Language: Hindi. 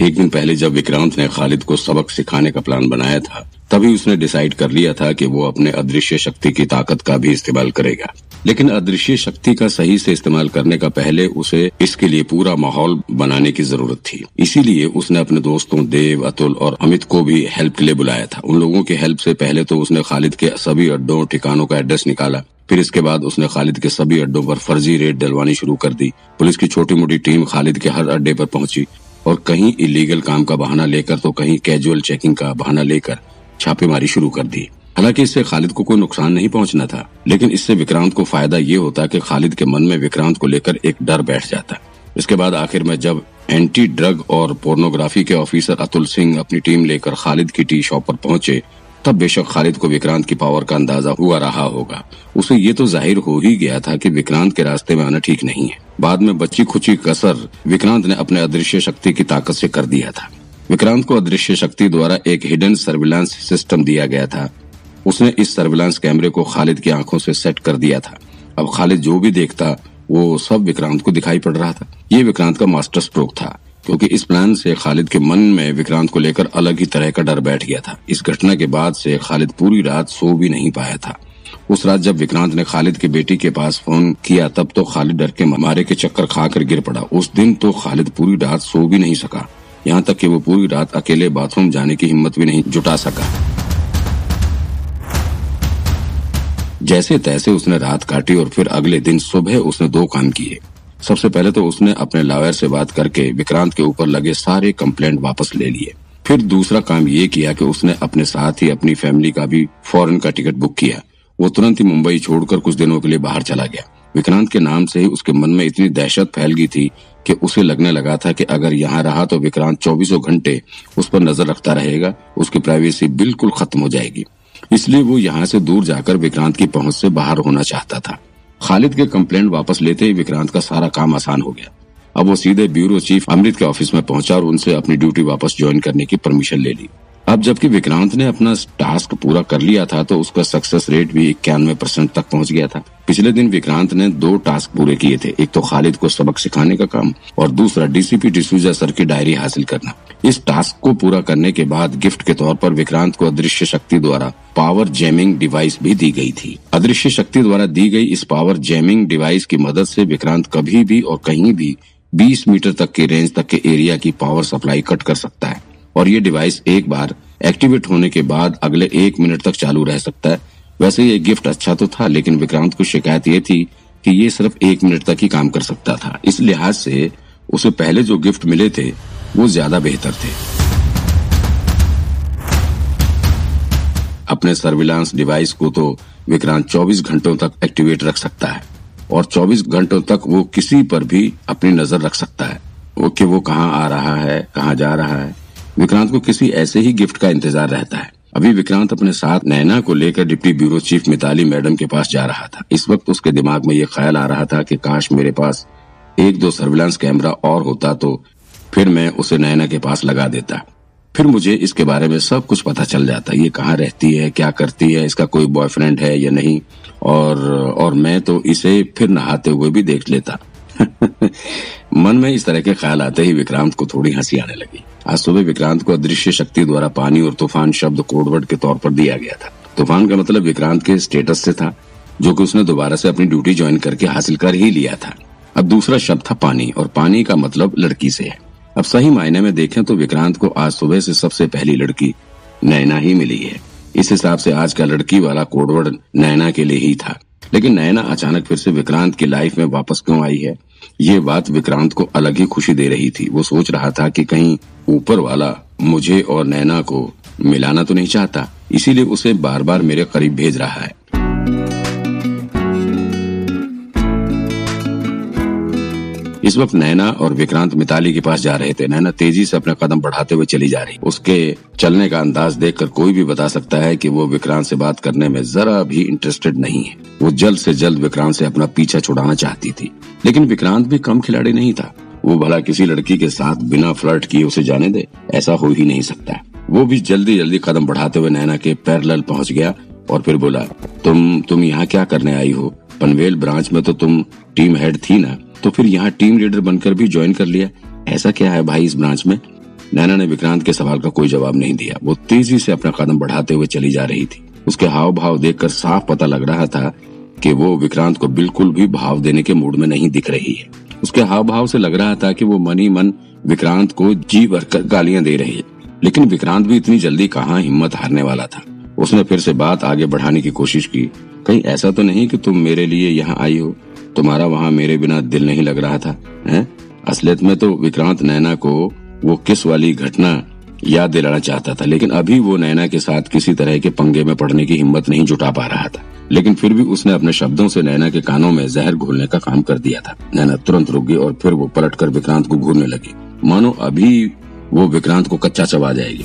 एक दिन पहले जब विक्रांत ने खालिद को सबक सिखाने का प्लान बनाया था, तभी उसने डिसाइड कर लिया था कि वो अपने अदृश्य शक्ति की ताकत का भी इस्तेमाल करेगा। लेकिन अदृश्य शक्ति का सही से इस्तेमाल करने का पहले उसे इसके लिए पूरा माहौल बनाने की ज़रूरत थी। इसीलिए उसने अपने दोस्तों देव, अतुल और अमित को भी हेल्प के लिए बुलाया था। उन लोगों की हेल्प से पहले तो उसने खालिद के सभी अड्डों, ठिकानों का एड्रेस निकाला। फिर इसके बाद उसने खालिद के सभी अड्डों पर फर्जी रेड डलवानी शुरू कर दी। पुलिस की छोटी मोटी टीम खालिद के हर अड्डे पर पहुँची। और कहीं इलीगल काम का बहाना लेकर तो कहीं कैजुअल चेकिंग का बहाना लेकर छापेमारी शुरू कर दी। हालाँकि इससे खालिद को कोई नुकसान नहीं पहुँचना था, लेकिन इससे विक्रांत को फ़ायदा ये होता कि खालिद के मन में विक्रांत को लेकर एक डर बैठ जाता। इसके बाद आखिर में जब एंटी ड्रग और पोर्नोग्राफी के ऑफिसर अतुल सिंह अपनी टीम लेकर खालिद की टी शॉप पर पहुँचे, तब बेशक खालिद को विक्रांत की पावर का अंदाज़ा हुआ रहा होगा। उसे ये तो ज़ाहिर हो ही गया था कि विक्रांत के रास्ते में आना ठीक नहीं है। बाद में बच्ची खुची कसर विक्रांत ने अपने अदृश्य शक्ति की ताकत से कर दिया था। विक्रांत को अदृश्य शक्ति द्वारा एक हिडन सर्विलांस सिस्टम दिया गया था। उसने इस सर्विलांस कैमरे को खालिद की आँखों से सेट कर दिया था। अब खालिद जो भी देखता, वो सब विक्रांत को दिखाई पड़ रहा था। ये विक्रांत का मास्टर स्ट्रोक था, क्योंकि इस प्लान से खालिद के मन में विक्रांत को लेकर अलग ही तरह का डर बैठ गया था। इस घटना के बाद से खालिद पूरी रात सो भी नहीं पाया था। उस रात जब विक्रांत ने खालिद की बेटी के पास फ़ोन किया, तब तो खालिद डर के मारे के चक्कर खाकर गिर पड़ा। उस दिन तो खालिद पूरी रात सो भी नहीं सका। यहाँ तक कि वो पूरी रात अकेले बाथरूम जाने की हिम्मत भी नहीं जुटा सका। जैसे तैसे उसने रात काटी और फिर अगले दिन सुबह उसने दो काम किए। सबसे पहले तो उसने अपने लॉयर से बात करके विक्रांत के ऊपर लगे सारे कंप्लेंट वापस ले लिए। फिर दूसरा काम ये किया कि उसने अपने साथ ही अपनी फैमिली का भी फॉरेन का टिकट बुक किया। वो तुरंत ही मुंबई छोड़कर कुछ दिनों के लिए बाहर चला गया। विक्रांत के नाम से ही उसके मन में इतनी दहशत फैल गई थी कि उसे लगने लगा था कि अगर यहाँ रहा तो विक्रांत चौबीसों घंटे उस पर नज़र रखता रहेगा, उसकी प्राइवेसी बिल्कुल खत्म हो जाएगी। इसलिए वो यहाँ से दूर जाकर विक्रांत की पहुँच से बाहर होना चाहता था। खालिद के कंप्लेंट वापस लेते ही विक्रांत का सारा काम आसान हो गया। अब वो सीधे ब्यूरो चीफ अमृत के ऑफ़िस में पहुँचा और उनसे अपनी ड्यूटी वापस ज्वाइन करने की परमिशन ले ली। अब जबकि विक्रांत ने अपना टास्क पूरा कर लिया था तो उसका सक्सेस रेट भी इक्यानवे परसेंट तक पहुँच गया था। पिछले दिन विक्रांत ने दो टास्क पूरे किए थे, एक तो खालिद को सबक सिखाने का काम और दूसरा डीसीपी डिसूजा सर की डायरी हासिल करना। इस टास्क को पूरा करने के बाद गिफ्ट के तौर पर विक्रांत को अदृश्य शक्ति द्वारा पावर जैमिंग डिवाइस भी दी गई थी। अदृश्य शक्ति द्वारा दी गई इस पावर जैमिंग डिवाइस की मदद से विक्रांत कभी भी और कहीं भी 20 मीटर तक के रेंज तक के एरिया की पावर सप्लाई कट कर सकता है। और ये डिवाइस एक बार एक्टिवेट होने के बाद अगले एक मिनट तक चालू रह सकता है। वैसे ये गिफ्ट अच्छा तो था, लेकिन विक्रांत को शिकायत ये थी कि ये सिर्फ़ एक मिनट तक ही काम कर सकता था। इस लिहाज से उसे पहले जो गिफ्ट मिले थे, वो ज़्यादा बेहतर थे। अपने सर्विलांस डिवाइस को तो विक्रांत 24 घंटों तक एक्टिवेट रख सकता है, और 24 घंटों तक वो किसी पर भी अपनी नज़र रख सकता है। वो कि वो कहाँ आ रहा है, कहाँ जा रहा है विक्रांत को किसी ऐसे ही गिफ्ट का इंतज़ार रहता है। अभी विक्रांत अपने साथ नैना को लेकर deputy bureau chief Mitali madam के पास जा रहा था। इस वक्त उसके दिमाग में ये ख्याल आ रहा था कि काश मेरे पास एक दो सर्विलांस कैमरा और होता तो फिर मैं उसे नैना के पास लगा देता। फिर मुझे इसके बारे में सब कुछ पता चल जाता। ये कहाँ रहती है, क्या करती है, इसका कोई बॉयफ्रेंड है या नहीं? और और मैं तो इसे फिर नहाते हुए भी देख लेता। मन में इस तरह के ख्याल आते ही विक्रांत को थोड़ी हँसी आने लगी। आज सुबह विक्रांत को अदृश्य शक्ति द्वारा पानी और तूफ़ान शब्द कोडवर्ड के तौर पर दिया गया था। तूफ़ान का मतलब विक्रांत के स्टेटस से था, जो कि उसने दोबारा से अपनी ड्यूटी ज्वाइन करके हासिल कर ही लिया था। अब दूसरा शब्द था पानी, और पानी का मतलब लड़की से है। अब सही मायने में देखें तो विक्रांत को आज सुबह से सबसे पहली लड़की नैना ही मिली है। इस हिसाब से आज का लड़की वाला कोडवर्ड नैना के लिए ही था। लेकिन नैना अचानक फिर से विक्रांत की लाइफ में वापस क्यों आई है? ये बात विक्रांत को अलग ही खुशी दे रही थी। वो सोच रहा था कि कहीं ऊपर वाला मुझे और नैना को मिलाना तो नहीं चाहता, इसीलिए उसे बार बार मेरे करीब भेज रहा है। इस वक्त नैना और विक्रांत मिताली के पास जा रहे थे। नैना तेज़ी से अपना कदम बढ़ाते हुए चली जा रही। उसके चलने का अंदाज देखकर कोई भी बता सकता है कि वो विक्रांत से बात करने में जरा भी इंटरेस्टेड नहीं है। वो जल्द से जल्द विक्रांत से अपना पीछा छुड़ाना चाहती थी। लेकिन विक्रांत भी कम खिलाड़ी नहीं था। वो भला किसी लड़की के साथ बिना फ्लर्ट किए उसे जाने दे, ऐसा हो ही नहीं सकता। वो भी जल्दी जल्दी कदम बढ़ाते हुए नैना के पैरल पहुँच गया और फिर बोला, तुम तुम यहाँ क्या करने आई हो? पनवेल ब्रांच में तो तुम टीम हेड थी ना? तो फिर यहाँ टीम लीडर बनकर भी ज्वाइन कर लिया। ऐसा क्या है भाई इस ब्रांच में? नैना ने विक्रांत के सवाल का कोई जवाब नहीं दिया। वो तेज़ी से अपना कदम बढ़ाते हुए चली जा रही थी। उसके हाव भाव देखकर साफ़ पता लग रहा था कि वो विक्रांत को बिल्कुल भी भाव देने के मूड में नहीं दिख रही है। उसके हाव भाव से लग रहा था कि वो मनी मन विक्रांत को जी भरकर गालियाँ दे रही है। लेकिन विक्रांत भी इतनी जल्दी कहाँ हिम्मत हारने वाला था। उसने फिर से बात आगे बढ़ाने की कोशिश की। कहीं ऐसा तो नहीं कि तुम मेरे लिए यहाँ आई हो? तुम्हारा वहाँ मेरे बिना दिल नहीं लग रहा था, हैं? असलियत में तो विक्रांत नैना को वो किस वाली घटना याद दिलाना चाहता था, लेकिन अभी वो नैना के साथ किसी तरह के पंगे में पड़ने की हिम्मत नहीं जुटा पा रहा था। लेकिन फिर भी उसने अपने शब्दों से नैना के कानों में जहर घोलने का काम कर दिया था। नैना तुरंत रुक गई और फिर वो पलटकर विक्रांत को घूरने लगी। मानो अभी वो विक्रांत को कच्चा चबा जाएगी।